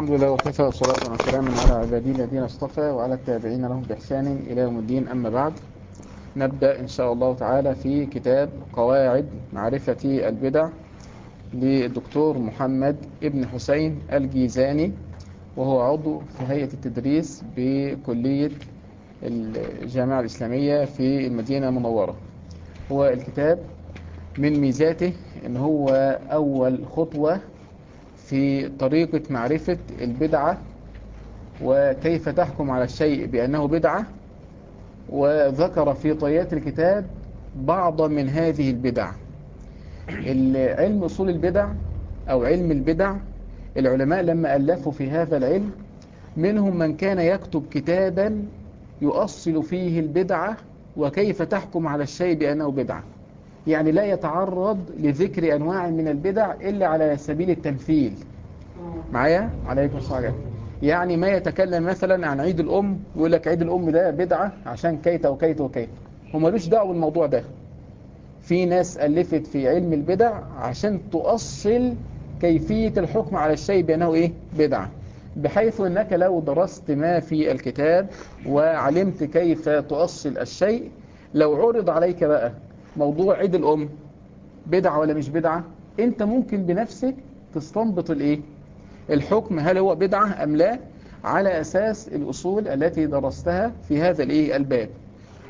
الحمد لله وكفى وصلاة وسلام على عبادي الذين اصطفى وعلى التابعين لهم بإحسان إلى يوم الدين. أما بعد نبدأ إن شاء الله تعالى في كتاب قواعد معرفة البدع للدكتور محمد ابن حسين الجيزاني وهو عضو في هيئة التدريس بكلية الجامعة الإسلامية في المدينة المنورة. هو الكتاب من ميزاته إن هو أول خطوة في طريقة معرفة البدعة وكيف تحكم على الشيء بأنه بدعة. وذكر في طيات الكتاب بعض من هذه البدع. علم أصول البدع أو علم البدع العلماء لما ألفوا في هذا العلم منهم من كان يكتب كتابا يؤصل فيه البدعة وكيف تحكم على الشيء بأنه بدعة. يعني لا يتعرض لذكر أنواع من البدع إلا على سبيل التمثيل. معايا؟ عليكم السلام. يعني ما يتكلم مثلا عن عيد الأم يقول لك عيد الأم ده بدعة عشان كيت وكيت وكيت. هو ملوش دعوة بالموضوع ده. في ناس ألفت في علم البدع عشان تؤصل كيفية الحكم على الشيء بأنه إيه؟ بدعة. بحيث أنك لو درست ما في الكتاب وعلمت كيف تؤصل الشيء لو عرض عليك بقى موضوع عيد الأم. بدعة ولا مش بدعة؟ أنت ممكن بنفسك تستنبط الإيه؟ الحكم هل هو بدعة أم لا على أساس الأصول التي درستها في هذا الإيه؟ الباب.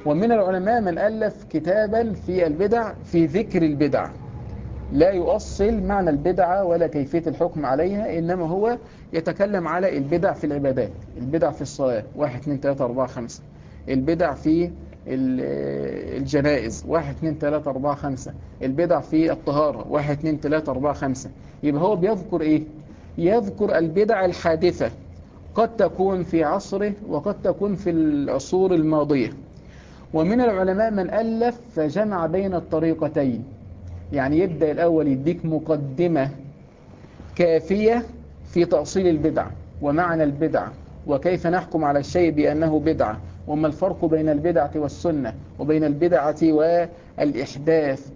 ومن العلماء من ألف كتابا في البدع في ذكر البدع. لا يؤصل معنى البدعة ولا كيفية الحكم عليها إنما هو يتكلم على البدع في العبادات. البدع في الصلاة واحد اثنين ثلاثة أربعة خمسة. البدع في الجنائز. واحد اثنين ثلاثة أربعة خمسة. البدع في الطهارة. واحد اثنين ثلاثة أربعة خمسة. يبقى هو بيذكر إيه؟ يذكر البدع الحادثة. قد تكون في عصره وقد تكون في العصور الماضية. ومن العلماء من ألف فجمع بين الطريقتين. يعني يبدأ الأول يديك مقدمة كافية في تأصيل البدع ومعنى البدع. وكيف نحكم على الشيء بأنه بدعة وما الفرق بين البدعة والسنة وبين البدعة والإحداث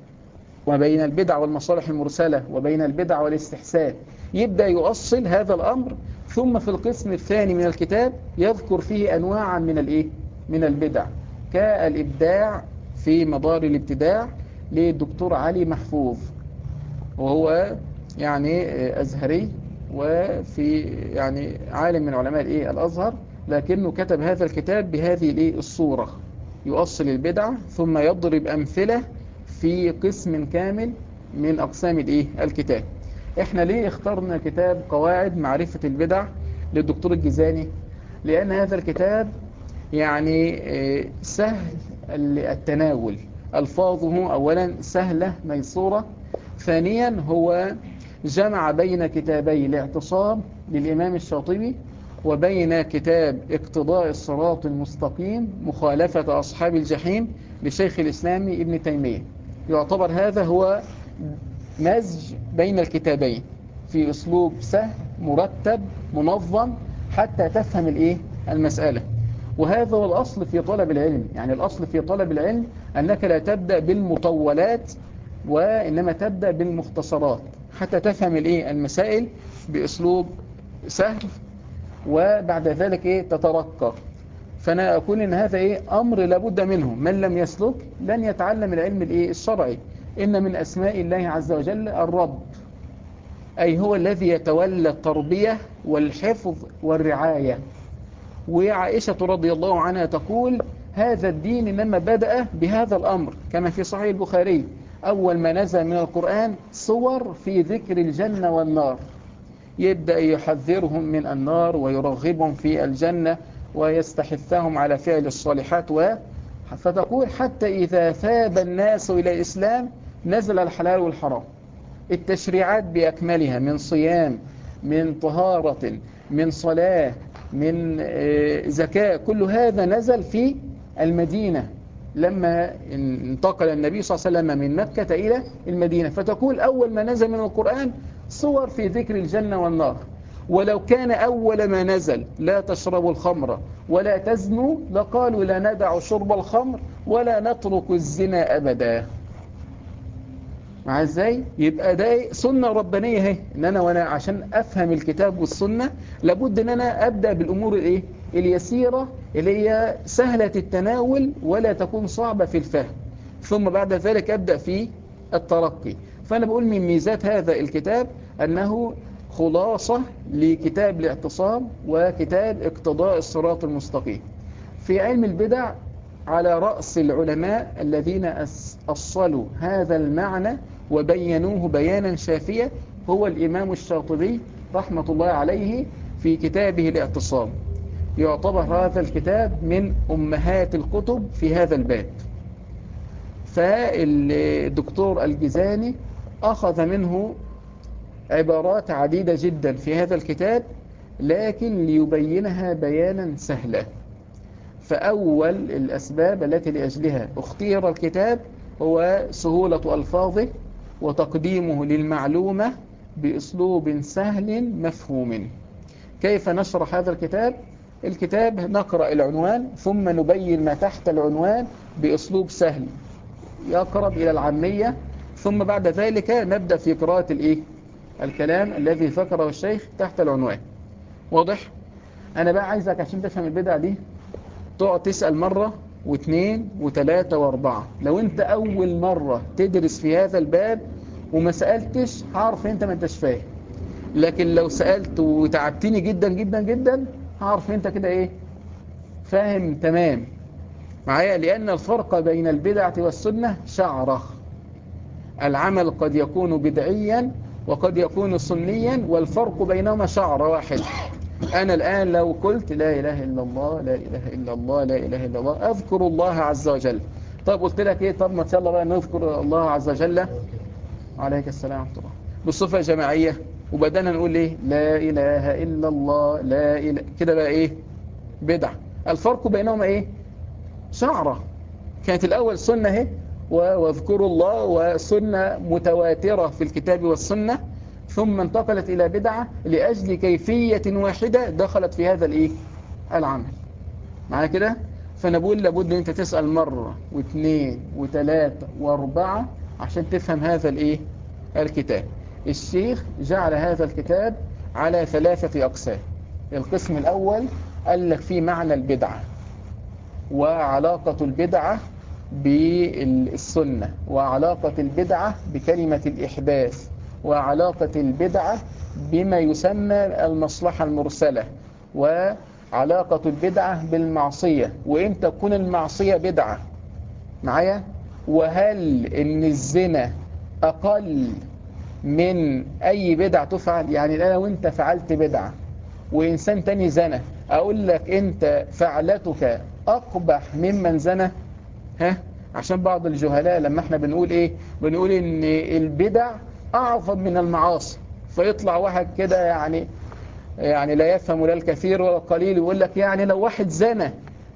وبين البدع والمصالح المرسلة وبين البدع والاستحسان يبدأ يؤصل هذا الأمر ثم في القسم الثاني من الكتاب يذكر فيه أنواعا من الإيه؟ من البدع كالإبداع في مدار الابتداع للدكتور علي محفوظ وهو يعني أزهري وفي يعني عالم من علماء الإيه الأزهر لكنه كتب هذا الكتاب بهذه الإيه؟ الصورة. يؤصل البدع ثم يضرب أمثلة في قسم كامل من أقسام الإيه؟ الكتاب. إحنا ليه اخترنا كتاب قواعد معرفة البدع للدكتور الجزاني؟ لأن هذا الكتاب يعني سهل التناول. ألفاظه أولا سهلة ميسورة. ثانيا هو جمع بين كتابي الاعتصام للإمام الشاطبي وبين كتاب اقتضاء الصراط المستقيم مخالفة أصحاب الجحيم لشيخ الإسلام ابن تيمية. يعتبر هذا هو مزج بين الكتابين في أسلوب سهل مرتب منظم حتى تفهم الإيه؟ المسألة. وهذا هو الأصل في طلب العلم. يعني الأصل في طلب العلم أنك لا تبدأ بالمطولات وإنما تبدأ بالمختصرات حتى تفهم الإيه؟ المسائل بأسلوب سهل وبعد ذلك إيه؟ تترقى. فأنا أقول إن هذا إيه؟ أمر لابد منه. من لم يسلك لن يتعلم العلم الإيه؟ الشرعي. إن من أسماء الله عز وجل الرب. أي هو الذي يتولى التربية والحفظ والرعاية. وعائشة رضي الله عنها تقول هذا الدين إنما بدأ بهذا الأمر كما في صحيح البخاري. أول ما نزل من القرآن صور في ذكر الجنة والنار. يبدأ يحذرهم من النار ويرغبهم في الجنة ويستحثهم على فعل الصالحات و فتقول حتى إذا ثاب الناس إلى الإسلام نزل الحلال والحرام. التشريعات بأكملها من صيام من طهارة من صلاة من زكاة كل هذا نزل في المدينة. لما انتقل النبي صلى الله عليه وسلم من مكة إلى المدينة. فتقول أول ما نزل من القرآن صور في ذكر الجنة والنار. ولو كان أول ما نزل لا تشربوا الخمر ولا تزنوا لقالوا لا ندع شرب الخمر ولا نترك الزنا أبدا. مع إزاي؟ يبقى ده؟ سنة ربانية أهي. إن أنا وأنا عشان أفهم الكتاب والسنة لابد إن أنا أبدأ بالأمور الايه اليسيرة اللي هي سهلة التناول ولا تكون صعبة في الفهم. ثم بعد ذلك أبدأ في الترقي. فأنا بقول من ميزات هذا الكتاب أنه خلاصة لكتاب الاعتصام وكتاب اقتضاء الصراط المستقيم. في علم البدع على رأس العلماء الذين أصلوا هذا المعنى وبينوه بيانا شافيا هو الإمام الشاطبي رحمة الله عليه في كتابه الاعتصام. يعتبر هذا الكتاب من أمهات الكتب في هذا الباب. فالدكتور الجزاني أخذ منه عبارات عديدة جدا في هذا الكتاب لكن ليبينها بيانا سهلا. فأول الأسباب التي لأجلها اختير الكتاب هو سهولة ألفاظه وتقديمه للمعلومة بأسلوب سهل مفهوم. كيف نشرح هذا الكتاب؟ الكتاب نقرأ العنوان ثم نبين ما تحت العنوان بأسلوب سهل. يقرب إلى العامية ثم بعد ذلك نبدأ في قراءة الإيه؟ الكلام الذي ذكره الشيخ تحت العنوان. واضح؟ أنا بقى عايزك عشان تفهم البدع دي تقعد تسأل مرة واثنين وثلاثة وأربعة. لو أنت أول مرة تدرس في هذا الباب وما سألتش هعرف أنت ما أنتش فاهم. لكن لو سألت وتعبتني جدا جدا جدا هعرف أنت كده إيه؟ فاهم تمام. معايا؟ لأن الفرق بين البدعة والسنة شعرة. العمل قد يكون بدعيا وقد يكون سنيا والفرق بينهما شعر واحد. أنا الآن لو قلت لا إله إلا الله لا إله إلا الله لا إله إلا الله أذكر الله عز وجل. طب قلت لك إيه؟ طب ما يلا بقى نذكر الله عز وجل. عليك السلام الله. بالصفة جماعية وبدأنا نقول إيه؟ لا إله إلا الله لا إله. كده بقى إيه؟ بدع. الفرق بينهما إيه؟ شعرة. كانت الأول سنة اهي واذكروا الله وسنة متواترة في الكتاب والسنة ثم انتقلت إلى بدعة لأجل كيفية واحدة دخلت في هذا الإيه؟ العمل. معايا كده؟ فنقول لابد أن أنت تسأل مرة واثنين وثلاثة وأربعة عشان تفهم هذا الإيه؟ الكتاب. الشيخ جعل هذا الكتاب على ثلاثة أقسام. القسم الأول قال لك فيه معنى البدعة. وعلاقة البدعة بالسنة وعلاقة البدعة بكلمة الإحداث وعلاقة البدعة بما يسمى المصلحة المرسلة وعلاقة البدعة بالمعصية. وإمتى تكون المعصية بدعة معايا؟ وهل إن الزنا أقل من أي بدعة تفعل؟ يعني أنا وإنت فعلت بدعة وإنسان تاني زنا أقول لك أنت فعلتك أقبح ممن زنا ها؟ عشان بعض الجهلاء لما إحنا بنقول إيه؟ بنقول ان البدع أعظم من المعاصي. فيطلع واحد كده يعني يعني لا يفهم لا الكثير ولا القليل يقول لك يعني لو واحد زنى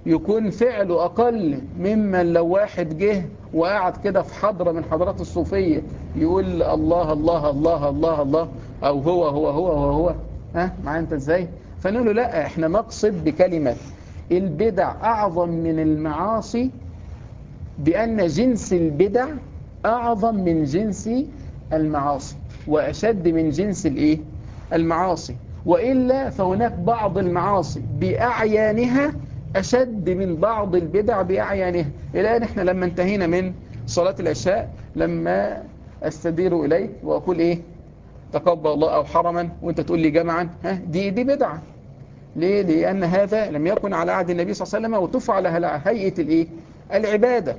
يكون فعله أقل ممن لو واحد جه وقعد كده في حضرة من حضرات الصوفية يقول الله الله الله الله الله أو هو هو هو هو هو. ها؟ معايا أنت إزاي؟ فنقول له لا إحنا نقصد بكلمة البدع أعظم من المعاصي بأن جنس البدع أعظم من جنس المعاصي وأشد من جنس الإيه؟ المعاصي. وإلا فهناك بعض المعاصي بأعيانها أشد من بعض البدع بأعيانها. الآن إحنا لما انتهينا من صلاة العشاء لما أستدير إليك وأقول إيه؟ تقبل الله أو حرما وأنت تقول لي جمعا. ها دي دي بدعة. ليه؟ لأن هذا لم يكن على عهد النبي صلى الله عليه وسلم وتفعل على هيئة الإيه؟ العبادة.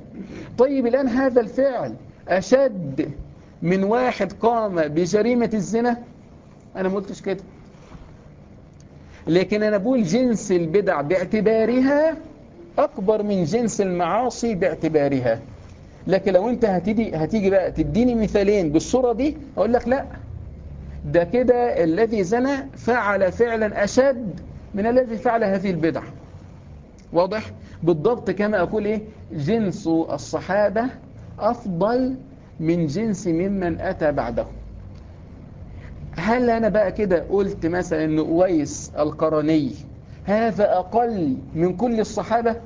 طيب الآن هذا الفعل أشد من واحد قام بجريمة الزنا؟ أنا ما قلتش كده. لكن أنا بقول جنس البدع باعتبارها أكبر من جنس المعاصي باعتبارها. لكن لو أنت هتيجي, هتيجي بقى تديني مثالين بالصورة دي أقول لك لا. ده كده الذي زنى فعل فعلا أشد من الذي فعل هذه البدع. واضح؟ بالضبط كما أقول إيه؟ جنس الصحابة أفضل من جنس ممن أتى بعده. هل أنا بقى كده قلت مثلا أن أويس القرني هذا أقل من كل الصحابة؟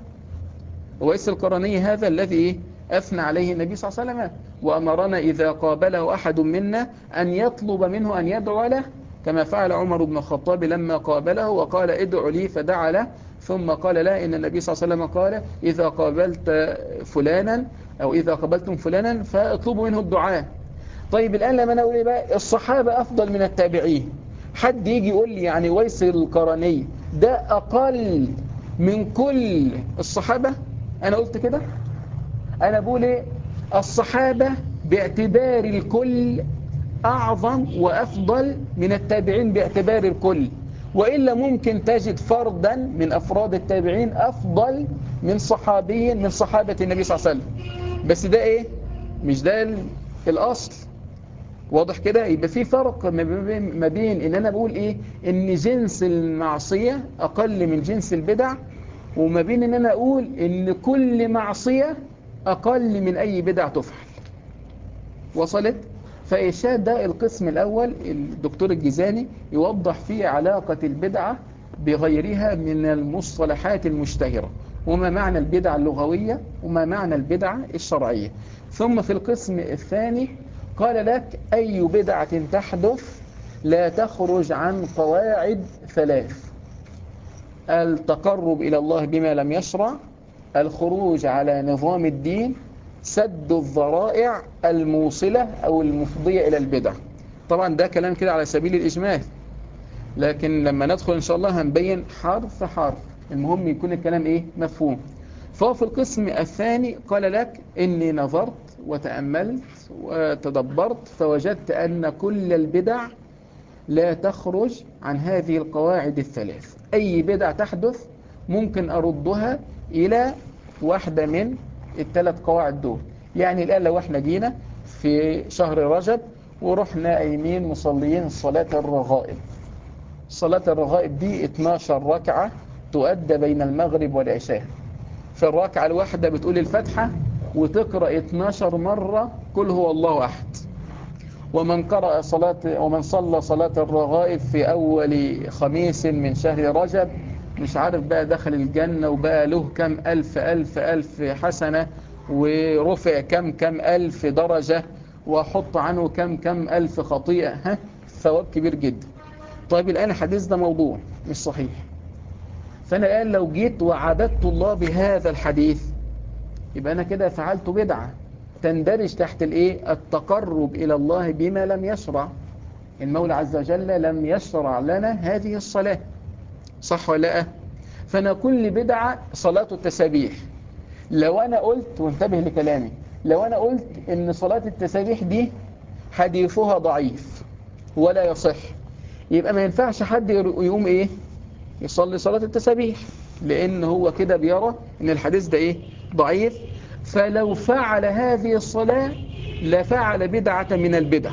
أويس القرني هذا الذي أثنى عليه النبي صلى الله عليه وسلم وأمرنا إذا قابله أحد منا أن يطلب منه أن يدعو له كما فعل عمر بن الخطاب لما قابله وقال ادعو لي فدعا له. ثم قال لا إن النبي صلى الله عليه وسلم قال إذا قابلت فلانا أو إذا قابلتم فلانا فاطلبوا منه الدعاء. طيب الآن لما أنا أقول إيه بقى؟ الصحابة أفضل من التابعين. حد يجي يقول لي يعني ويس القرني ده أقل من كل الصحابة؟ أنا قلت كده؟ أنا بقول إيه؟ الصحابة باعتبار الكل أعظم وأفضل من التابعين باعتبار الكل. وإلا ممكن تجد فردا من أفراد التابعين أفضل من صحابي من صحابة النبي صلى الله عليه وسلم. بس ده إيه؟ مش ده الأصل. واضح كده؟ يبقى في فرق ما بين إن أنا بقول إيه؟ إن جنس المعصية أقل من جنس البدع وما بين إن أنا أقول إن كل معصية أقل من أي بدع تفعل. وصلت؟ فإرشاد ده القسم الأول الدكتور الجزاني يوضح فيه علاقة البدعة بغيرها من المصطلحات المشتهرة وما معنى البدعة اللغوية وما معنى البدعة الشرعية. ثم في القسم الثاني قال لك أي بدعة تحدث لا تخرج عن قواعد ثلاث التقرب إلى الله بما لم يشرع الخروج على نظام الدين سد الذرائع الموصلة أو المفضية إلى البدع. طبعا ده كلام كده على سبيل الإجمال. لكن لما ندخل إن شاء الله هنبين حرف حرف. المهم يكون الكلام إيه؟ مفهوم. فهو في القسم الثاني قال لك إني نظرت وتأملت وتدبرت فوجدت أن كل البدع لا تخرج عن هذه القواعد الثلاث. أي بدع تحدث ممكن أردها إلى واحدة من الثلاث قواعد دول. يعني الآن لو إحنا جينا في شهر رجب ورحنا أيمين مصليين صلاة الرغائب. صلاة الرغائب دي 12 ركعة تؤدى بين المغرب والعشاء. في الركعة الواحدة بتقول الفتحة وتقرأ 12 مرة كل هو الله أحد. ومن قرأ صلاة ومن صلى صلاة الرغائب في أول خميس من شهر رجب مش عارف بقى دخل الجنة وبقى له كم ألف ألف ألف حسنة ورفع كم كم ألف درجة وحط عنه كم كم ألف خطيئة. ها؟ ثواب كبير جدا. طيب الآن الحديث ده موضوع مش صحيح. فأنا الآن لو جيت وعبدت الله بهذا الحديث يبقى أنا كده فعلت بدعة تندرج تحت الإيه؟ التقرب إلى الله بما لم يشرع. المولى عز وجل لم يشرع لنا هذه الصلاة. صح ولا لا؟ فأنا كل بدعة صلاة التسابيح. لو أنا قلت وانتبه لكلامي لو أنا قلت إن صلاة التسابيح دي حديثها ضعيف ولا يصح يبقى ما ينفعش حد يقوم إيه؟ يصلي صلاة التسابيح لأن هو كده بيرى إن الحديث ده إيه؟ ضعيف. فلو فعل هذه الصلاة لفعل بدعة من البدع.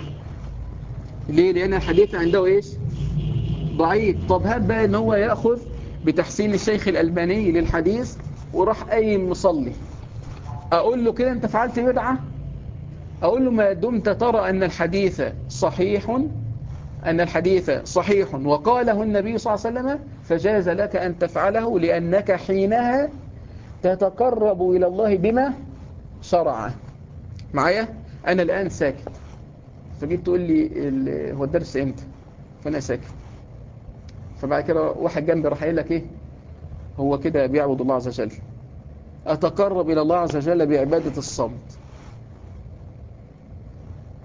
ليه؟ لأن الحديث عنده إيش؟ ضعيف. طب هات بقى إن هو يأخذ بتحسين الشيخ الألباني للحديث وراح قايم مصلي؟ أقول له كده أنت فعلت بدعة؟ أقول له ما دمت ترى أن الحديث صحيح أن الحديث صحيح. وقاله النبي صلى الله عليه وسلم فجاز لك أن تفعله لأنك حينها تتقرب إلى الله بما شرع. معايا؟ أنا الآن ساكت. فجيت تقول لي هو الدرس إمتى؟ فأنا ساكت. فبعد كده واحد جنبي راح قايل لك إيه؟ هو كده بيعبد الله عز وجل. أتقرب إلى الله عز وجل بعبادة الصمت.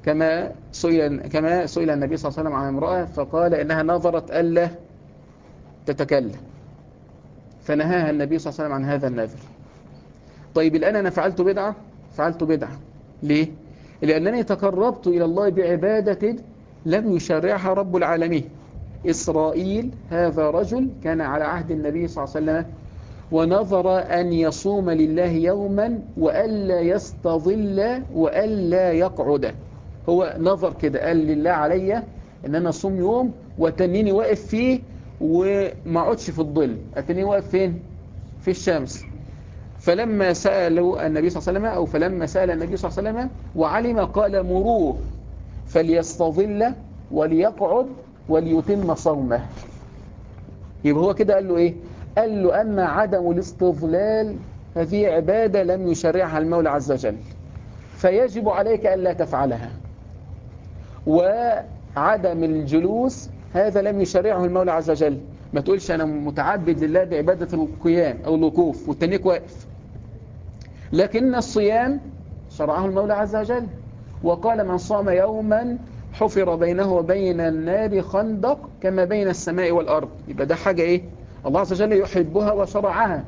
كما سئل كما سئل النبي صلى الله عليه وسلم عن امرأة فقال إنها نظرت ألا تتكلم. فنهاها النبي صلى الله عليه وسلم عن هذا النذر. طيب الآن أنا فعلت بدعة؟ فعلت بدعة. ليه؟ لأنني تقربت إلى الله بعبادة لم يشرعها رب العالمين. إسرائيل هذا رجل كان على عهد النبي صلى الله عليه وسلم ونظر أن يصوم لله يوما وألا يستظل وألا يقعد. هو نظر كده قال لله علي أن أنا أصوم يوم وتنيني واقف فيه وما أقعدش في الظل. أتنيني واقف فين؟ في الشمس. فلما سألوا النبي صلى الله عليه وسلم أو فلما سأل النبي صلى الله عليه وسلم وعلم قال مروه فليستظل وليقعد. وليتم صومه. يبقى هو كده قال له إيه؟ قال له أما عدم الاستظلال ففي عبادة لم يشرعها المولى عز وجل. فيجب عليك ألا تفعلها. وعدم الجلوس هذا لم يشرعه المولى عز وجل. ما تقولش أنا متعبد لله بعبادة القيام أو الوقوف والتنيك واقف. لكن الصيام شرعه المولى عز وجل. وقال من صام يوما حفر بينه وبين النار خندق كما بين السماء والأرض. يبقى ده حاجة إيه؟ الله عز وجل يحبها وشرعها.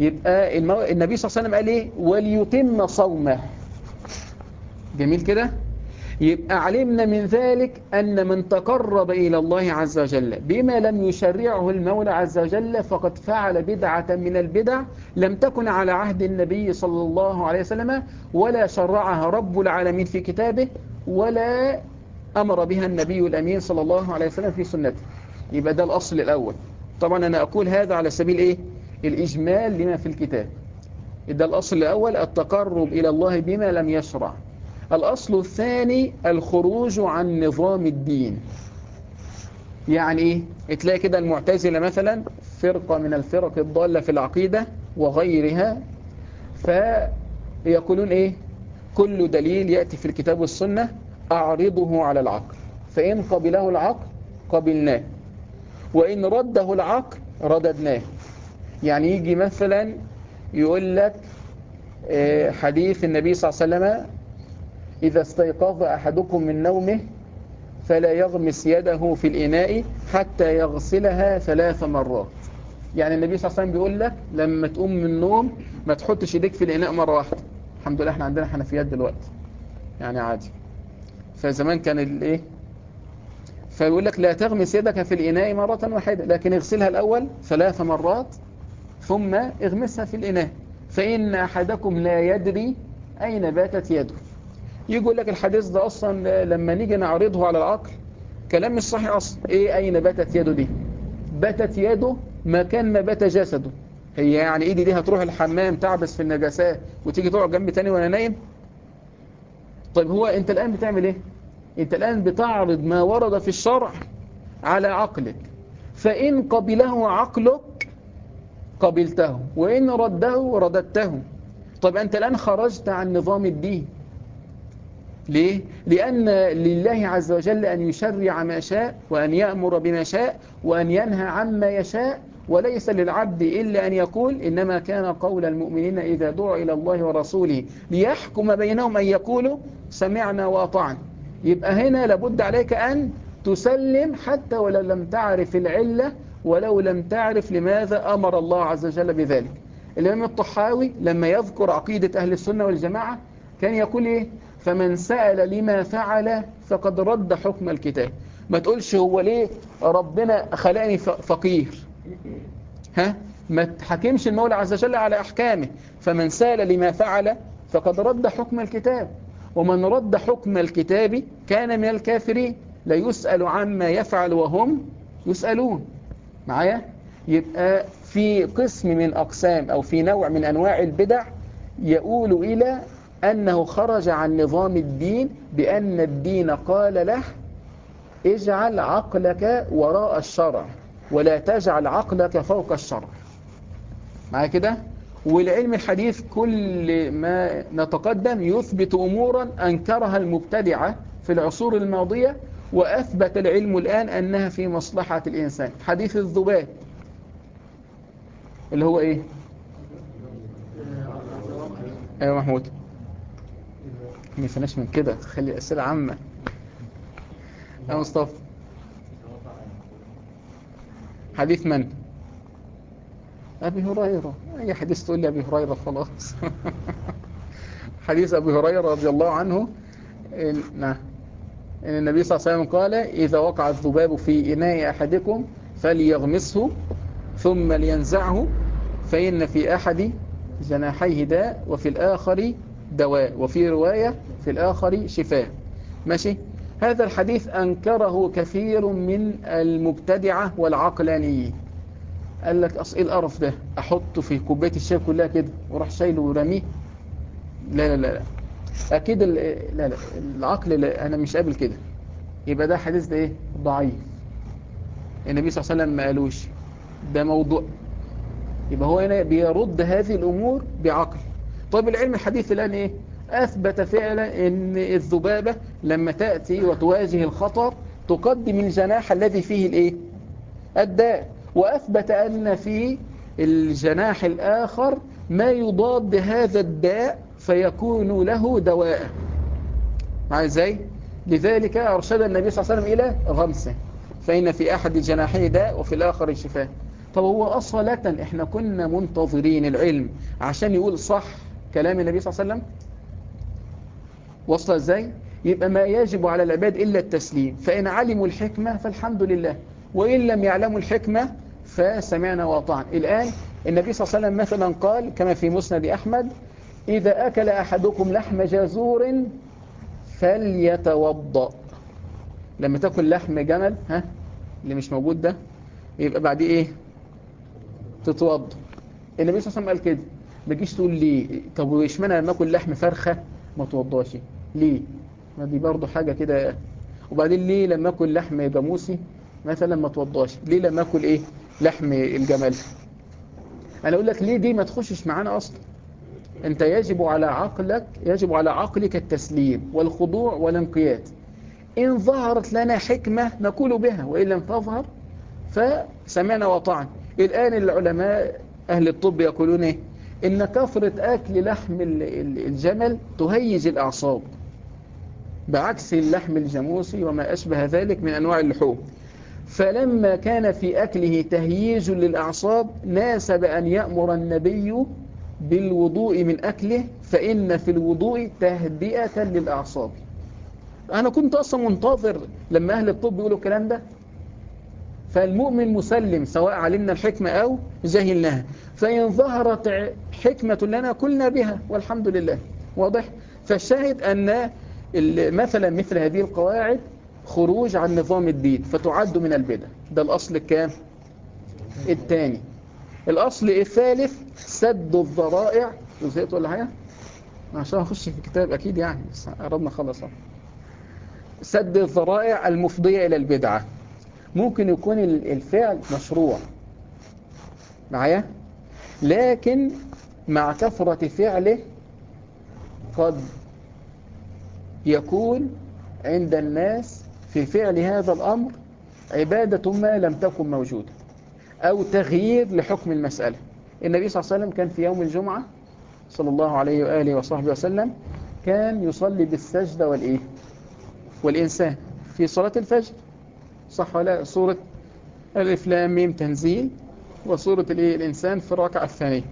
يبقى النبي صلى الله عليه وسلم قال إيه؟ وليتم صومه. جميل كده؟ يبقى علمنا من ذلك أن من تقرب إلى الله عز وجل بما لم يشرعه المولى عز وجل فقد فعل بدعة من البدع لم تكن على عهد النبي صلى الله عليه وسلم ولا شرعها رب العالمين في كتابه ولا أمر بها النبي الأمين صلى الله عليه وسلم في سنته. يبقى ده الأصل الأول. طبعا أنا أقول هذا على سبيل إيه؟ الإجمال لما في الكتاب. ده الأصل الأول التقرب إلى الله بما لم يشرع. الأصل الثاني الخروج عن نظام الدين. يعني إيه؟ تلاقي كده المعتزلة مثلا فرقة من الفرق الضالة في العقيدة وغيرها فيقولون إيه؟ كل دليل يأتي في الكتاب والسنة أعرضه على العقل. فإن قبله العقل قبلناه. وإن رده العقل رددناه. يعني يجي مثلا يقول لك حديث النبي صلى الله عليه وسلم إذا استيقظ أحدكم من نومه فلا يغمس يده في الإناء حتى يغسلها ثلاث مرات. يعني النبي صلى الله عليه وسلم بيقول لك لما تقوم من النوم ما تحطش إيديك في الإناء مرة واحدة. الحمد لله إحنا عندنا حنفيات دلوقتي. يعني عادي. فزمان كان الايه؟ فيقول لك لا تغمس يدك في الإناء مرة واحدة لكن اغسلها الأول ثلاث مرات ثم اغمسها في الإناء فإن أحدكم لا يدري أين باتت يده. يقول لك الحديث ده أصلا لما نيجي نعرضه على العقل كلام مش صحيح أصلا. إيه أين باتت يده دي؟ باتت يده مكان ما بات جسده. هي يعني إيدي دي هتروح الحمام تعبس في النجاسات وتيجي تقعد جنبي تاني وأنا نايم؟ طيب هو أنت الآن بتعمل إيه؟ أنت الآن بتعرض ما ورد في الشرع على عقلك. فإن قبله عقلك قبلته. وإن رده رددته. طيب أنت الآن خرجت عن نظام الدين. ليه؟ لأن لله عز وجل أن يشرع ما شاء وأن يأمر بما شاء وأن ينهى عما يشاء وليس للعبد إلا أن يقول إنما كان قول المؤمنين إذا دعوا إلى الله ورسوله ليحكم بينهم أن يقولوا سمعنا وأطعنا. يبقى هنا لابد عليك أن تسلم حتى ولو لم تعرف العلة ولو لم تعرف لماذا أمر الله عز وجل بذلك. الإمام الطحاوي لما يذكر عقيدة أهل السنة والجماعة كان يقول إيه؟ فمن سأل لما فعل فقد رد حكم الكتاب. ما تقولش هو ليه ربنا خلقني فقير. ها؟ ما تحكمش المولى عز وجل على أحكامه. فمن سأل لما فعل فقد رد حكم الكتاب. ومن رد حكم الكتاب كان من الكافرين. لا يسأل عما يفعل وهم يسألون. معايا؟ يبقى في قسم من أقسام أو في نوع من أنواع البدع يقول إلى أنه خرج عن نظام الدين بأن الدين قال له اجعل عقلك وراء الشرع. ولا تجعل عقلك فوق الشرع معايا كده؟ والعلم الحديث كل ما نتقدم يثبت أمورا أنكرها المبتدعة في العصور الماضية وأثبت العلم الآن أنها في مصلحة الإنسان. حديث الذباب. اللي هو إيه؟ أيوة محمود. ما يفناش من كده. خلي أسئلة عامة. يا مصطفى. حديث من؟ أبي هريرة. أي حديث تقول لي أبي هريرة؟ خلاص. حديث أبي هريرة رضي الله عنه إن النبي صلى الله عليه وسلم قال إذا وقع الذباب في إناء أحدكم فليغمسه ثم لينزعه فإن في أحد جناحيه داء وفي الآخر دواء وفي رواية في الآخر شفاء. ماشي؟ هذا الحديث أنكره كثير من المبتدعة والعقلانيين. قال لك أصل إيه القرف ده؟ أحطه في كوباية الشاي كلها كده وراح شايله ورميه؟ لا لا لا. أكيد لا لا العقل لا أنا مش قابل كده. يبقى ده حديث ده إيه؟ ضعيف. النبي صلى الله عليه وسلم ما قالوش ده موضوع. يبقى هو هنا بيرد هذه الأمور بعقل. طيب العلم الحديث الآن إيه؟ أثبت فعلا أن الذبابة لما تأتي وتواجه الخطر تقدم الجناح الذي فيه الإيه؟ الداء. وأثبت أن في الجناح الآخر ما يضاد هذا الداء فيكون له دواء. معي إزاي؟ لذلك أرشد النبي صلى الله عليه وسلم إلى غمسة. فإن في أحد الجناحين داء وفي الآخر شفاء. طب هو أصلة إحنا كنا منتظرين العلم عشان يقول صح كلام النبي صلى الله عليه وسلم؟ وصل إزاي يبقى ما يجب على العباد إلا التسليم. فإن علموا الحكمة فالحمد لله. وإن لم يعلموا الحكمة فسمعنا وأطعنا. الآن النبي صلى الله عليه وسلم مثلا قال كما في مسند أحمد إذا أكل أحدكم لحم جزور فليتوضأ. لما تاكل لحم جمل ها اللي مش موجود ده يبقى بعد إيه؟ تتوضأ. النبي صلى الله عليه وسلم قال كده. ما تجيش تقول لي طب واشمعنى لما آكل لحم فرخة؟ ما توضاش. ليه؟ ما دي برضه حاجة كده. وبعدين ليه لما اكل لحم جاموسي مثلا ما توضاش؟ ليه لما اكل إيه؟ لحم الجمل؟ أنا أقول لك ليه دي ما تخشش معانا أصلا؟ أنت يجب على عقلك يجب على عقلك التسليم والخضوع والانقياد. إن ظهرت لنا حكمة نقول بها وإن لم تظهر فسمعنا وطعنا الآن العلماء أهل الطب يقولون إيه؟ إن كثرة أكل لحم الجمل تهيج الأعصاب. بعكس اللحم الجاموسي وما أشبه ذلك من أنواع اللحوم. فلما كان في أكله تهييج للأعصاب ناسب أن يأمر النبي بالوضوء من أكله فإن في الوضوء تهدئة للأعصاب. أنا كنت أصلا منتظر لما أهل الطب يقولوا الكلام ده. فالمؤمن مسلم سواء علمنا الحكمة أو جهلناها. فإن ظهرت حكمة لنا كلنا بها والحمد لله. واضح؟ فالشاهد أن مثلا مثل هذه القواعد خروج عن نظام الدين فتعد من البدع. ده الأصل الكام؟ الثاني. الأصل الثالث سد الذرائع وزيت ولا حاجة؟ عشان أخش في الكتاب أكيد يعني بس قربنا سد الذرائع المفضية إلى البدعة. ممكن يكون الفعل مشروع. معايا؟ لكن مع كثرة فعله قد يكون عند الناس في فعل هذا الأمر عبادة ما لم تكن موجودة أو تغيير لحكم المسألة. النبي صلى الله عليه وسلم كان في يوم الجمعة صلى الله عليه وآله وصحبه وسلم كان يصلي بالسجدة والإيه؟ والإنسان في صلاة الفجر. صح ولا سورة الإفلام ميم تنزيل الإيه؟ الإنسان في الركعة الثانية.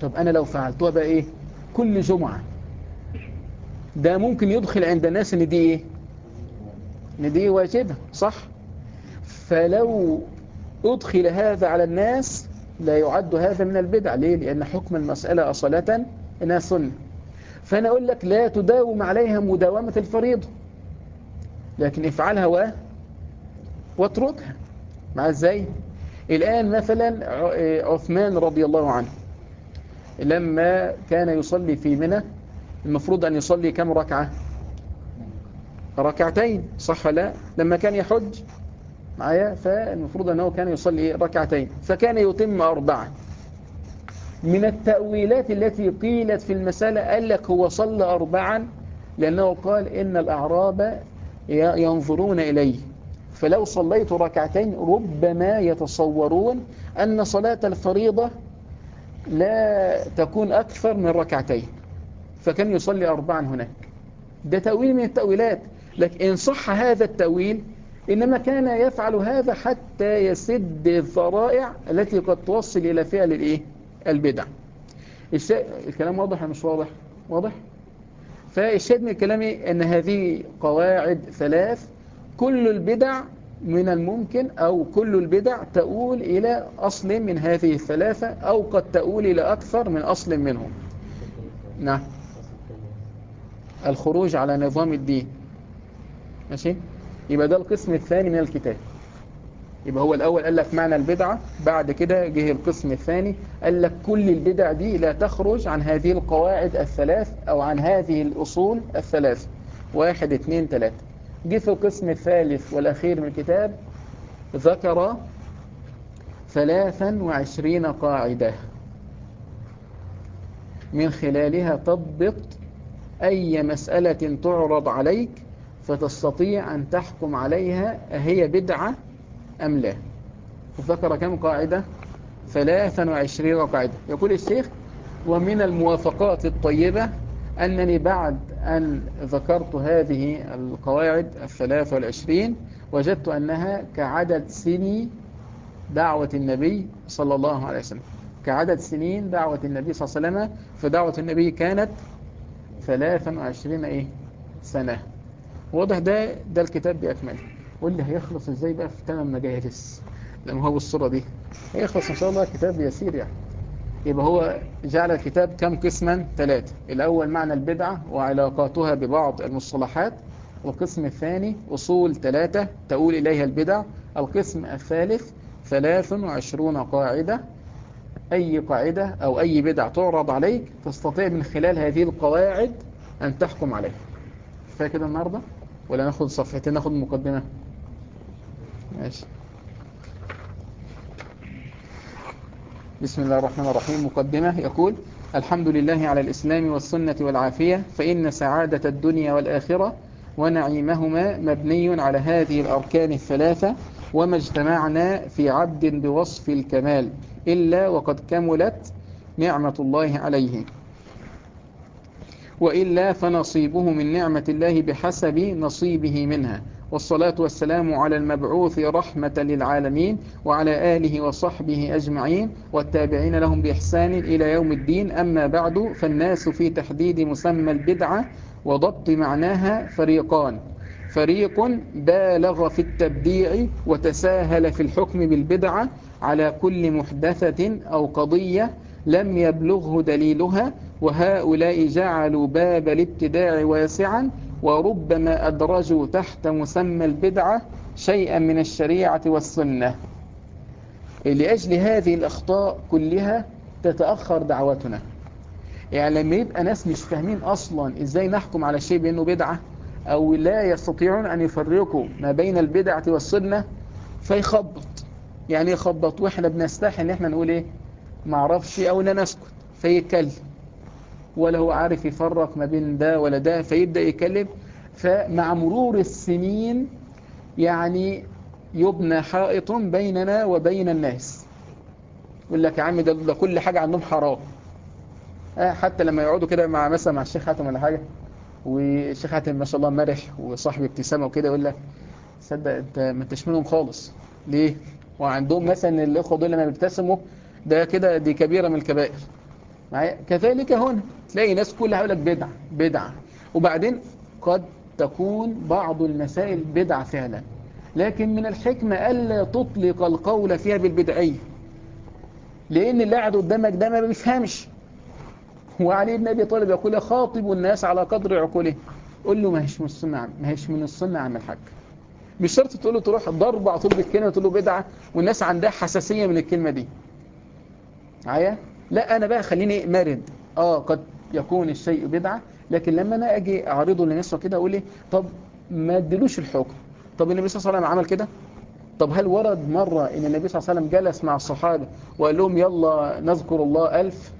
طب أنا لو فعلتها بقى إيه؟ كل جمعة. ده ممكن يدخل عند الناس إن دي إيه؟ إن دي واجبة صح؟ فلو أدخل هذا على الناس لا يعد هذا من البدع. ليه؟ لأن حكم المسألة أصلة إنها سنة. فأنا أقول لك لا تداوم عليها مداومة الفريضة لكن افعلها و واتركها. مع إزاي؟ الآن مثلا عثمان رضي الله عنه لما كان يصلي في منى المفروض أن يصلي كم ركعة؟ ركعتين صح لا؟ لما كان يحج معايا فالمفروض أنه كان يصلي ركعتين فكان يتم أربعة. من التأويلات التي قيلت في المسألة قال لك هو صلى أربعا لأنه قال إن الأعراب ينظرون إليه. فلو صليت ركعتين ربما يتصورون أن صلاة الفريضة لا تكون أكثر من ركعتين. فكان يصلي أربعا هناك. ده تأويل من التأويلات. لكن إن صح هذا التأويل إنما كان يفعل هذا حتى يسد الذرائع التي قد توصل إلى فعل الإيه؟ البدع. الكلام واضح مش واضح؟ واضح؟ فالشاهد من الكلام أن هذه قواعد ثلاث كل البدع من الممكن أو كل البدع تؤول إلى أصل من هذه الثلاثة أو قد تؤول إلى أكثر من أصل منهم. نعم. الخروج على نظام الدين. ماشي؟ يبقى ده القسم الثاني من الكتاب. يبقى هو الأول قال لك معنى البدعة بعد كده جه القسم الثاني قال لك كل البدع دي لا تخرج عن هذه القواعد الثلاث أو عن هذه الأصول الثلاث. واحد اثنين ثلاثة. جه في القسم الثالث والأخير من الكتاب ذكر ثلاثا وعشرين قاعدة. من خلالها تضبط أي مسألة تعرض عليك فتستطيع أن تحكم عليها هي بدعة أم لا. وذكر كم قاعدة؟ 23 قاعدة. يقول الشيخ ومن الموافقات الطيبة أنني بعد أن ذكرت هذه القواعد الثلاث والعشرين وجدت أنها كعدد سني دعوة النبي صلى الله عليه وسلم. كعدد سنين دعوة النبي صلى الله عليه وسلم فدعوة النبي كانت 23 إيه سنة. واضح ده؟ ده الكتاب بأكمله واللي هيخلص إزاي بقى في 8 مجالس؟ لما هو بالصورة دي. هيخلص إن شاء الله كتاب يسير يعني. يبقى هو جعل الكتاب كم قسما؟ ثلاثة. الأول معنى البدعة وعلاقاتها ببعض المصطلحات. والقسم الثاني أصول ثلاثة تقول إليها البدع. القسم الثالث ثلاث وعشرون قاعدة. أي قاعدة أو أي بدع تعرض عليك تستطيع من خلال هذه القواعد أن تحكم عليها. فكده النهاردة؟ ولا ناخد صفحتين ناخد مقدمة؟ ماشي. بسم الله الرحمن الرحيم. مقدمة يقول الحمد لله على الإسلام والسنة والعافية فإن سعادة الدنيا والآخرة ونعيمهما مبني على هذه الأركان الثلاثة وما اجتمعنا في عبد بوصف الكمال. إلا وقد كملت نعمة الله عليه. وإلا فنصيبه من نعمة الله بحسب نصيبه منها. والصلاة والسلام على المبعوث رحمة للعالمين وعلى آله وصحبه أجمعين. والتابعين لهم بإحسان إلى يوم الدين. أما بعد فالناس في تحديد مسمى البدعة وضبط معناها فريقان. فريق بالغ في التبديع وتساهل في الحكم بالبدعة على كل محدثة أو قضية لم يبلغه دليلها وهؤلاء جعلوا باب الابتداع واسعا وربما أدرجوا تحت مسمى البدعة شيئا من الشريعة والسنة. لأجل هذه الأخطاء كلها تتأخر دعوتنا. يعني لما يبقى ناس مش فاهمين أصلا إزاي نحكم على شيء بأنه بدعة أو لا يستطيعون أن يفرقوا ما بين البدعة والسنة فيخبط. يعني يخبط وإحنا بنستحي إن إحنا نقول إيه؟ معرفش أو إن نسكت. فيتكلم. ولا هو عارف يفرق ما بين ده ولا ده فيبدأ يتكلم. فمع مرور السنين يعني يبنى حائط بيننا وبين الناس. يقول لك يا عم ده, ده كل حاجة عندهم حرام. آه حتى لما يقعدوا كده مع مثلا مع الشيخ حاتم ولا حاجة والشيخ حاتم ما شاء الله مرح وصاحب ابتسامة وكده يقول لك صدق انت ما انتش منهم خالص. ليه؟ وعندهم مثلا الإخوة دول لما بيبتسموا ده كده دي كبيرة من الكبائر. معايا؟ كذلك هنا تلاقي ناس كلها يقول لك بدعة بدعة. وبعدين قد تكون بعض المسائل بدعة فعلا. لكن من الحكمة ألا تطلق القول فيها بالبدعية. لأن اللي قاعد قدامك ده ما بيفهمش. وعلي بن أبي طالب يقول خاطب الناس على قدر عقوله قول له ما هيش من السنة ما هيش من السنة عم الحاج مش شرط تقول له تروح ضرب على طول بالكلمة تقول له بدعة والناس عندها حساسية من الكلمة دي. معايا؟ لا أنا بقى خليني مرد آه قد يكون الشيء بدعة لكن لما أنا أجي أعرضه للناس وكده أقول لي طب ما ادلوش الحكم. طب النبي صلى الله عليه وسلم عمل كده؟ طب هل ورد مرة إن النبي صلى الله عليه وسلم جلس مع الصحابة وقال لهم يلا نذكر الله ألف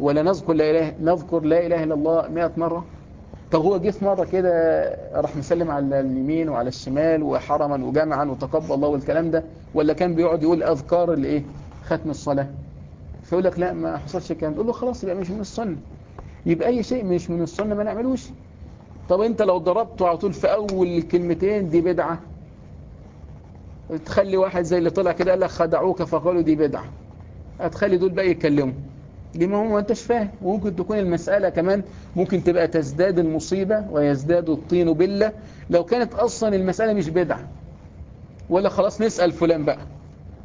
ولا نذكر لا إله نذكر لا إله إلا الله مئة مرة؟ طب هو جه في مرة كده راح مسلم على اليمين وعلى الشمال وحرما وجمعا وتقبل الله والكلام ده ولا كان بيقعد يقول أذكار الايه ختم الصلاة؟ فيقول لك لا ما حصلش الكلام تقول له خلاص يبقى مش من السنة. يبقى أي شيء مش من السنة ما نعملوش. طب أنت لو ضربته على طول في أول الكلمتين دي بدعة. تخلي واحد زي اللي طلع كده قال لك خدعوك فقالوا دي بدعة. هتخلي دول بقى يتكلموا. دي ما هو ما انتش فاهم. وممكن تكون المسألة كمان ممكن تبقى تزداد المصيبة ويزداد الطين بلة. لو كانت أصلا المسألة مش بدعة ولا خلاص نسأل فلان بقى.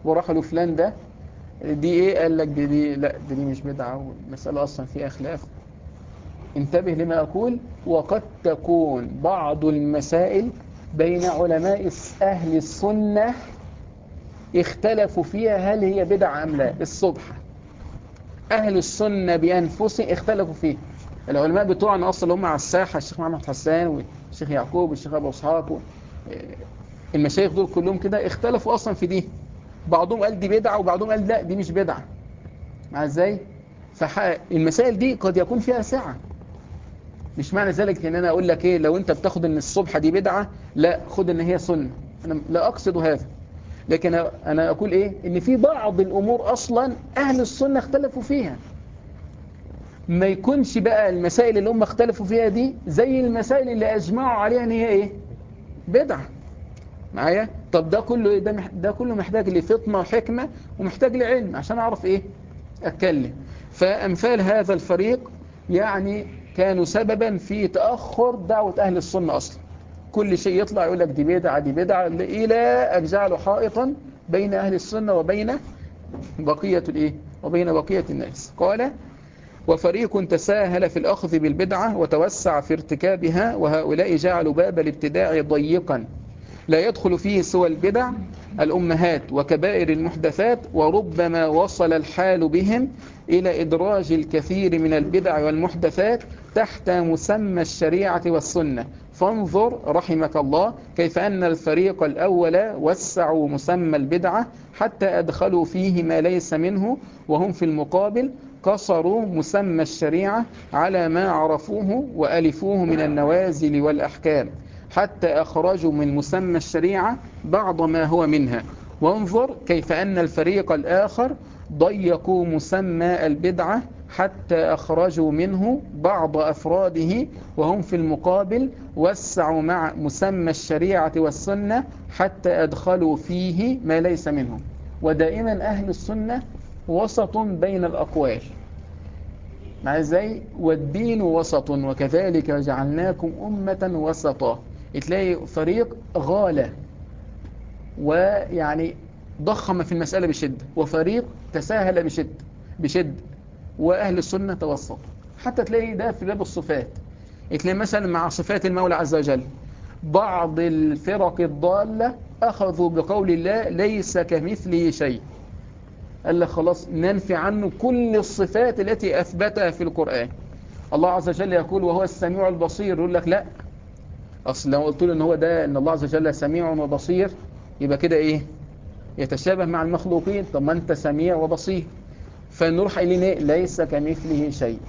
وراح له فلان ده دي إيه؟ قال لك دي, دي لا دي, مش بدعة. والمسألة أصلا فيها خلاف. انتبه لما أقول وقد تكون بعض المسائل بين علماء أهل السنة اختلفوا فيها هل هي بدعة أم لا. الصبح. أهل السنة بأنفسهم اختلفوا فيه. العلماء بتوعنا أصلا هم على الساحة الشيخ محمد حسان والشيخ يعقوب والشيخ أبو إسحاق المشايخ دول كلهم كده اختلفوا أصلا في دي بعضهم قال دي بدعة وبعضهم قال لا دي مش بدعة. مع إزاي؟ فالمسائل دي قد يكون فيها سعة مش معنى ذلك إن أنا أقول لك إيه لو أنت بتاخد إن الصبح دي بدعة لا خد إن هي سنة. أنا لا أقصد هذا. لكن أنا أقول إيه؟ إن في بعض الأمور أصلا أهل السنة اختلفوا فيها. ما يكونش بقى المسائل اللي هم اختلفوا فيها دي زي المسائل اللي أجمعوا عليها إن هي إيه؟ بدعة. معايا؟ طب ده كله إيه؟ ده, ده كله محتاج لفطنة وحكمة ومحتاج لعلم عشان أعرف إيه؟ أتكلم. فأمثال هذا الفريق يعني كانوا سببا في تأخر دعوة أهل السنة أصلا. كل شيء يطلع يقول لك دي بدعة دي بدعة. إلى أن جعلوا حائطا بين أهل السنة وبين بقية الإيه؟ وبين بقية الناس. قال وفريق تساهل في الأخذ بالبدعة وتوسع في ارتكابها وهؤلاء جعلوا باب الابتداع ضيقا. لا يدخل فيه سوى البدع الأمهات وكبائر المحدثات وربما وصل الحال بهم إلى إدراج الكثير من البدع والمحدثات تحت مسمى الشريعة والسنة. فانظر رحمك الله كيف أن الفريق الأول وسعوا مسمى البدعة حتى أدخلوا فيه ما ليس منه وهم في المقابل قصروا مسمى الشريعة على ما عرفوه وألفوه من النوازل والأحكام حتى أخرجوا من مسمى الشريعة بعض ما هو منها. وانظر كيف أن الفريق الآخر ضيقوا مسمى البدعة حتى أخرجوا منه بعض أفراده وهم في المقابل وسعوا مع مسمى الشريعة والسنة حتى أدخلوا فيه ما ليس منه ودائما أهل السنة وسط بين الأقوال. مع إزاي والدين وسط وكذلك جعلناكم أمة وسطا. تلاقي فريق غالة ويعني ضخم في المسألة بشدة وفريق تساهل بشد بشد وأهل السنة توسط حتى تلاقي ده في باب الصفات. تلاقي مثلا مع صفات المولى عز وجل. بعض الفرق الضالة أخذوا بقول الله ليس كمثله شيء. قال لك خلاص ننفي عنه كل الصفات التي أثبتها في القرآن. الله عز وجل يقول وهو السميع البصير. يقول لك لا. أصل لو قلت له إن هو ده إن الله عز وجل سميع وبصير يبقى كده إيه؟ يتشابه مع المخلوقين. طب ما أنت سميع وبصير. فنروح إيه ليس كمثله شيء.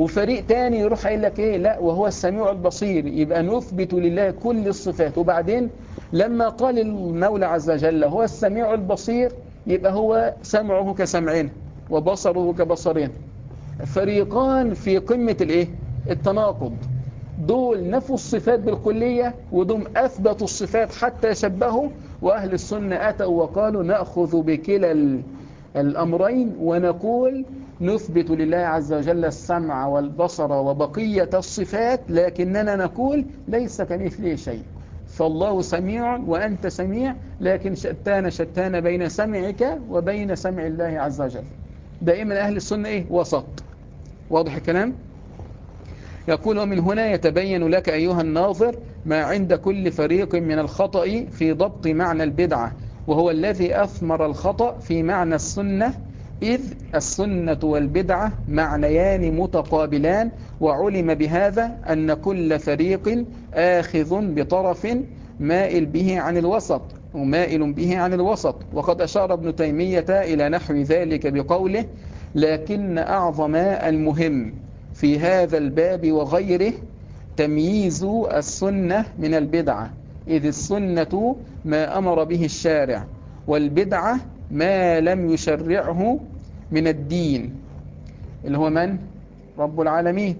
وفريق تاني يروح قايل لك إيه؟ لا وهو السميع البصير. يبقى نثبت لله كل الصفات. وبعدين لما قال المولى عز وجل هو السميع البصير يبقى هو سمعه كسمعنا وبصره كبصرنا. فريقان في قمة الإيه؟ التناقض. دول نفوا الصفات بالكلية ودول أثبتوا الصفات حتى شبهوا وأهل السنة أتوا وقالوا نأخذ بكلا الأمرين ونقول نثبت لله عز وجل السمع والبصر وبقية الصفات لكننا نقول ليس كمثله شيء. فالله سميع وأنت سميع لكن شتان شتان بين سمعك وبين سمع الله عز وجل. دائما أهل السنة إيه؟ وسط. واضح الكلام؟ يقول ومن هنا يتبين لك أيها الناظر ما عند كل فريق من الخطأ في ضبط معنى البدعة وهو الذي أثمر الخطأ في معنى السنة إذ السنة والبدعة معنيان متقابلان وعلم بهذا أن كل فريق آخذ بطرف مائل به عن الوسط ومائل به عن الوسط. وقد أشار ابن تيمية إلى نحو ذلك بقوله لكن أعظم المهم في هذا الباب وغيره تمييز السنة من البدعة إذ السنة ما أمر به الشارع والبدعة ما لم يشرعه من الدين اللي هو من؟ رب العالمين.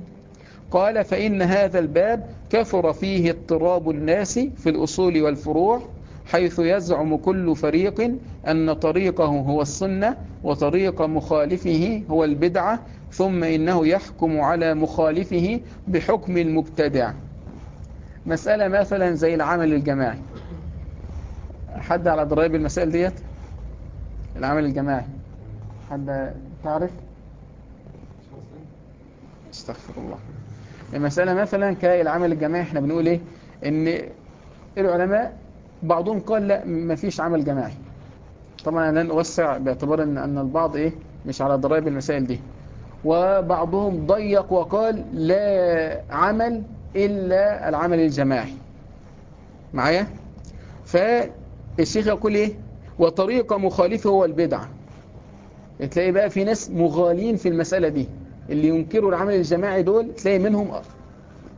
قال فإن هذا الباب كثر فيه اضطراب الناس في الأصول والفروع حيث يزعم كل فريق أن طريقه هو السنة وطريق مخالفه هو البدعة ثم إنه يحكم على مخالفه بحكم المبتدع. مسألة مثلا زي العمل الجماعي. حد على ضرائب المسائل ديت؟ العمل الجماعي. حد تعرف؟ استغفر الله. المسألة مثلا كالعمل الجماعي إحنا بنقول إيه؟ إن العلماء بعضهم قال لا ما فيش عمل جماعي. طبعا أنا لن أوسع باعتبار ان إن البعض إيه؟ مش على ضرائب المسائل دي. وبعضهم ضيق وقال لا عمل إلا العمل الجماعي. معايا؟ فالشيخ يقول إيه؟ وطريقة مخالفه هو البدعة تلاقي بقى في ناس مغالين في المسألة دي. اللي ينكروا العمل الجماعي دول تلاقي منهم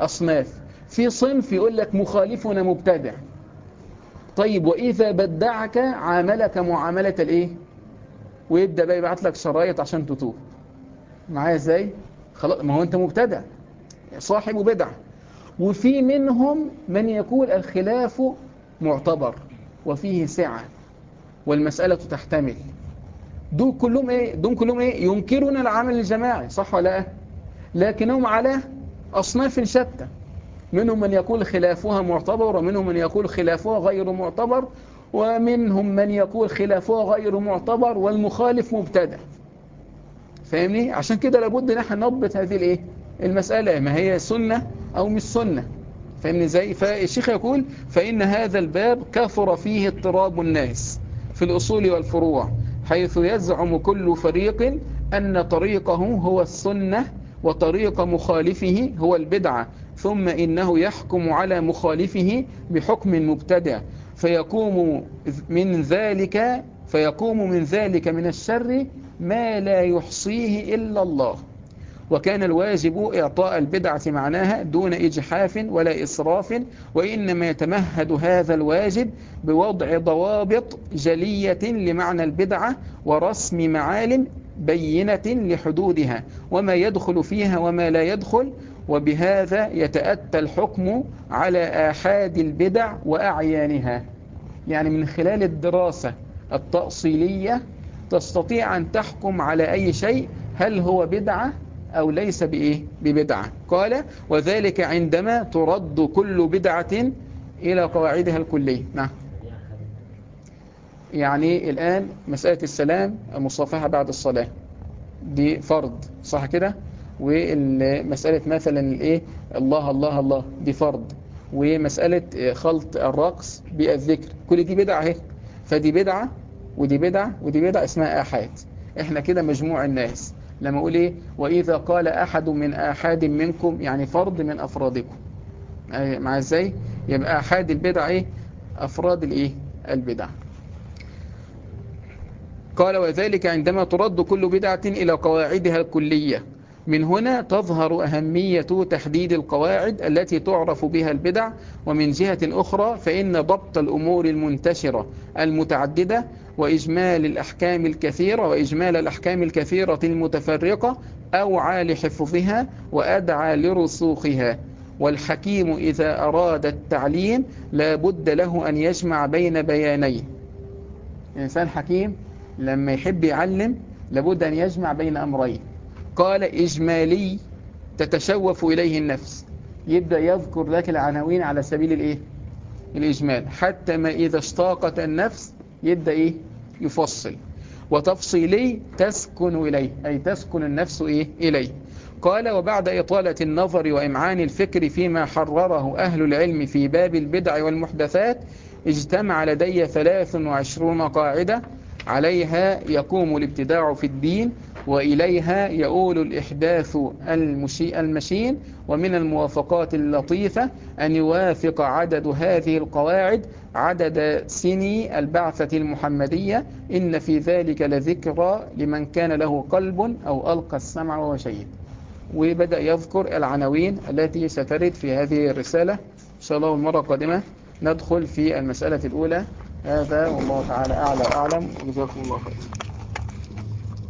أصناف. في صنف يقول لك مخالفنا مبتدع. طيب وإذا بدعك عاملك معاملة الإيه؟ ويبدأ بقى يبعت لك شرايط عشان تتوب معايا إزاي؟ خلاص ما هو أنت مبتدع. صاحب بدع. وفي منهم من يقول الخلاف معتبر. وفيه سعة. والمسألة تحتمل. دول كلهم إيه؟ دول كلهم إيه؟ ينكرون العمل الجماعي صح ولا لأ؟ لكنهم على أصناف شتى. منهم من يقول خلافها معتبر ومنهم من يقول خلافها غير معتبر ومنهم من يقول خلافها غير معتبر والمخالف مبتدع. فاهمني؟ عشان كده لابد إن إحنا نضبط هذه الإيه؟ المسألة. ما هي سنة أو مش سنة. فاهمني زي فالشيخ يقول فإن هذا الباب كثر فيه اضطراب الناس. في الأصول والفروع حيث يزعم كل فريق أن طريقه هو السنة وطريق مخالفه هو البدعة ثم إنه يحكم على مخالفه بحكم مبتدع. فيقوم من ذلك فيقوم من ذلك من الشر ما لا يحصيه إلا الله. وكان الواجب إعطاء البدعة معناها دون إجحاف ولا إسراف وإنما يتمهد هذا الواجب بوضع ضوابط جلية لمعنى البدعة ورسم معالم بينة لحدودها وما يدخل فيها وما لا يدخل وبهذا يتأتى الحكم على آحاد البدع وأعيانها. يعني من خلال الدراسة التأصيلية تستطيع أن تحكم على أي شيء هل هو بدعة أو ليس بإيه؟ ببدعة. قال وذلك عندما ترد كل بدعة إلى قواعدها الكلية. نعم. يعني الآن مسألة السلام المصافحة بعد الصلاة. دي فرض صح كده؟ ومسألة مثلا الإيه؟ الله الله الله دي فرض. ومسألة خلط الرقص بالذكر. كل دي بدعة أهي. فدي بدعة ودي بدعة ودي بدعة اسمها آحاد. إحنا كده مجموع الناس. لما أقول إيه؟ وإذا قال أحد من آحاد منكم يعني فرد من أفرادكم. مع إزاي؟ يبقى آحاد البدع إيه؟ أفراد الإيه؟ البدع. قال وذلك عندما ترد كل بدعة إلى قواعدها الكلية. من هنا تظهر أهمية تحديد القواعد التي تعرف بها البدع. ومن جهة أخرى فإن ضبط الأمور المنتشرة المتعددة وإجمال الأحكام الكثيرة وإجمال الأحكام الكثيرة المتفرقة أوعى لحفظها وأدعى لرسوخها. والحكيم إذا أراد التعليم لا بد له أن يجمع بين بيانين إنسان حكيم لما يحب يعلم لابد أن يجمع بين أمرين. قال إجمالي تتشوف إليه النفس. يبدأ يذكر لك العناوين على سبيل الإيه؟ الإجمال. حتى ما إذا اشتاقت النفس يبدأ إيه؟ يفصل وتفصيلي تسكن إليه أي تسكن النفس إيه؟ إليه قال وبعد إطالة النظر وإمعان الفكر فيما حرره أهل العلم في باب البدع والمحدثات اجتمع لدي 23 قاعدة عليها يقوم الابتداع في الدين وإليها يؤول الإحداث المشي المشين ومن الموافقات اللطيفة أن يوافق عدد هذه القواعد عدد سني البعثة المحمدية. إن في ذلك لذكرى لمن كان له قلب أو ألقى السمع وهو شهيد. وبدأ يذكر العناوين التي سترد في هذه الرسالة. إن شاء الله المرة القادمة ندخل في المسألة الأولى. هذا والله تعالى أعلى وأعلم. وجزاكم الله خير